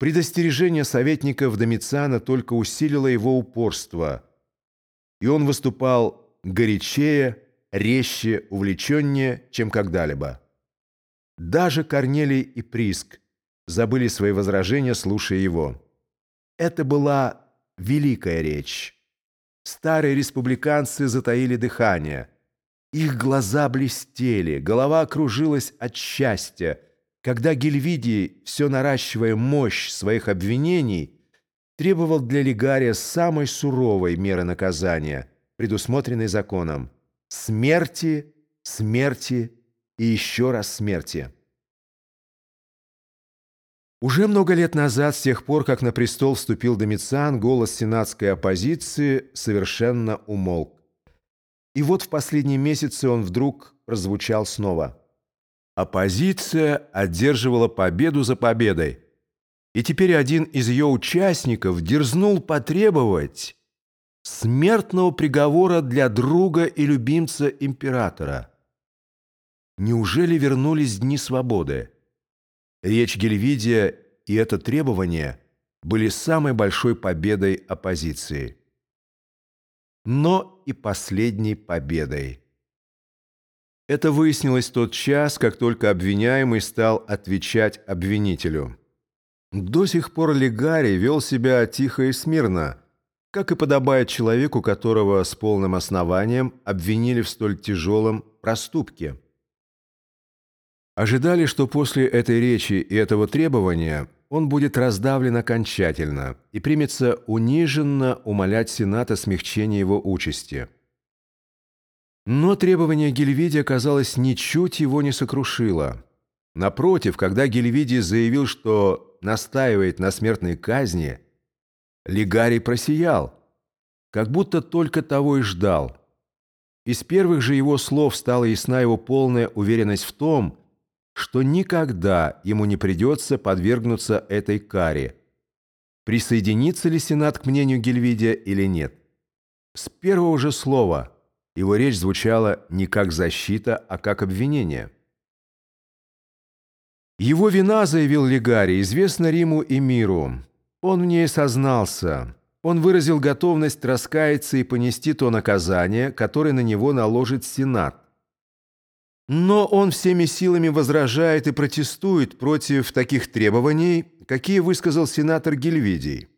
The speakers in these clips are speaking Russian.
Предостережение советников Домициана только усилило его упорство, и он выступал горячее, резче, увлеченнее, чем когда-либо. Даже Корнелий и Приск забыли свои возражения, слушая его. Это была великая речь. Старые республиканцы затаили дыхание. Их глаза блестели, голова кружилась от счастья, когда Гельвидий, все наращивая мощь своих обвинений, требовал для Лигария самой суровой меры наказания, предусмотренной законом – смерти, смерти и еще раз смерти. Уже много лет назад, с тех пор, как на престол вступил Домициан, голос сенатской оппозиции совершенно умолк. И вот в последние месяцы он вдруг прозвучал снова – Оппозиция одерживала победу за победой. И теперь один из ее участников дерзнул потребовать смертного приговора для друга и любимца императора. Неужели вернулись дни свободы? Речь Гельвидия и это требование были самой большой победой оппозиции. Но и последней победой. Это выяснилось в тот час, как только обвиняемый стал отвечать обвинителю. До сих пор Легарий вел себя тихо и смирно, как и подобает человеку, которого с полным основанием обвинили в столь тяжелом проступке. Ожидали, что после этой речи и этого требования он будет раздавлен окончательно и примется униженно умолять Сената смягчения его участи. Но требование Гельвидия, казалось, ничуть его не сокрушило. Напротив, когда Гельвидий заявил, что настаивает на смертной казни, Лигарий просиял, как будто только того и ждал. Из первых же его слов стала ясна его полная уверенность в том, что никогда ему не придется подвергнуться этой каре. Присоединится ли Сенат к мнению Гельвидия или нет? С первого же слова – его речь звучала не как защита, а как обвинение. Его вина, заявил Легарий, известна Риму и миру. Он в ней сознался. Он выразил готовность раскаяться и понести то наказание, которое на него наложит Сенат. Но он всеми силами возражает и протестует против таких требований, какие высказал сенатор Гельвидий.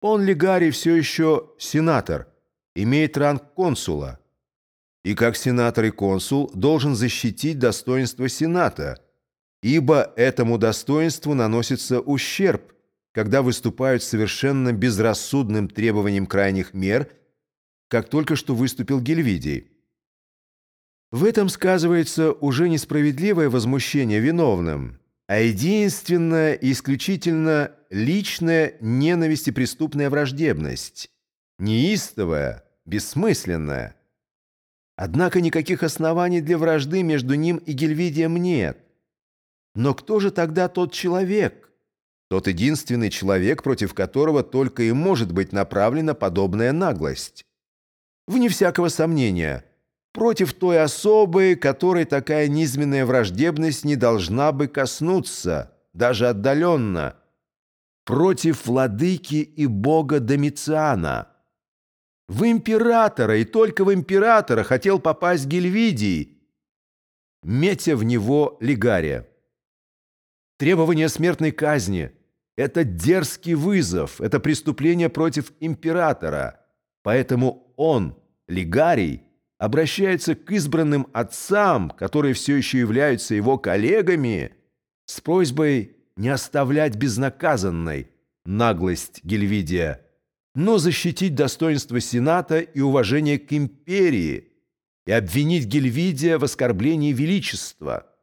Он, Легарий, все еще сенатор, имеет ранг консула – и как сенатор и консул должен защитить достоинство Сената, ибо этому достоинству наносится ущерб, когда выступают совершенно безрассудным требованием крайних мер, как только что выступил Гельвидий. В этом сказывается уже несправедливое возмущение виновным, а единственная и исключительно личная ненависть и преступная враждебность, неистовая, бессмысленная – Однако никаких оснований для вражды между ним и Гельвидием нет. Но кто же тогда тот человек? Тот единственный человек, против которого только и может быть направлена подобная наглость. Вне всякого сомнения, против той особы, которой такая низменная враждебность не должна бы коснуться, даже отдаленно, против владыки и бога Домициана – в императора, и только в императора хотел попасть Гельвидий, метя в него Лигария. Требование смертной казни – это дерзкий вызов, это преступление против императора. Поэтому он, Лигарий, обращается к избранным отцам, которые все еще являются его коллегами, с просьбой не оставлять безнаказанной наглость Гельвидия – но защитить достоинство Сената и уважение к империи и обвинить Гельвидия в оскорблении величества –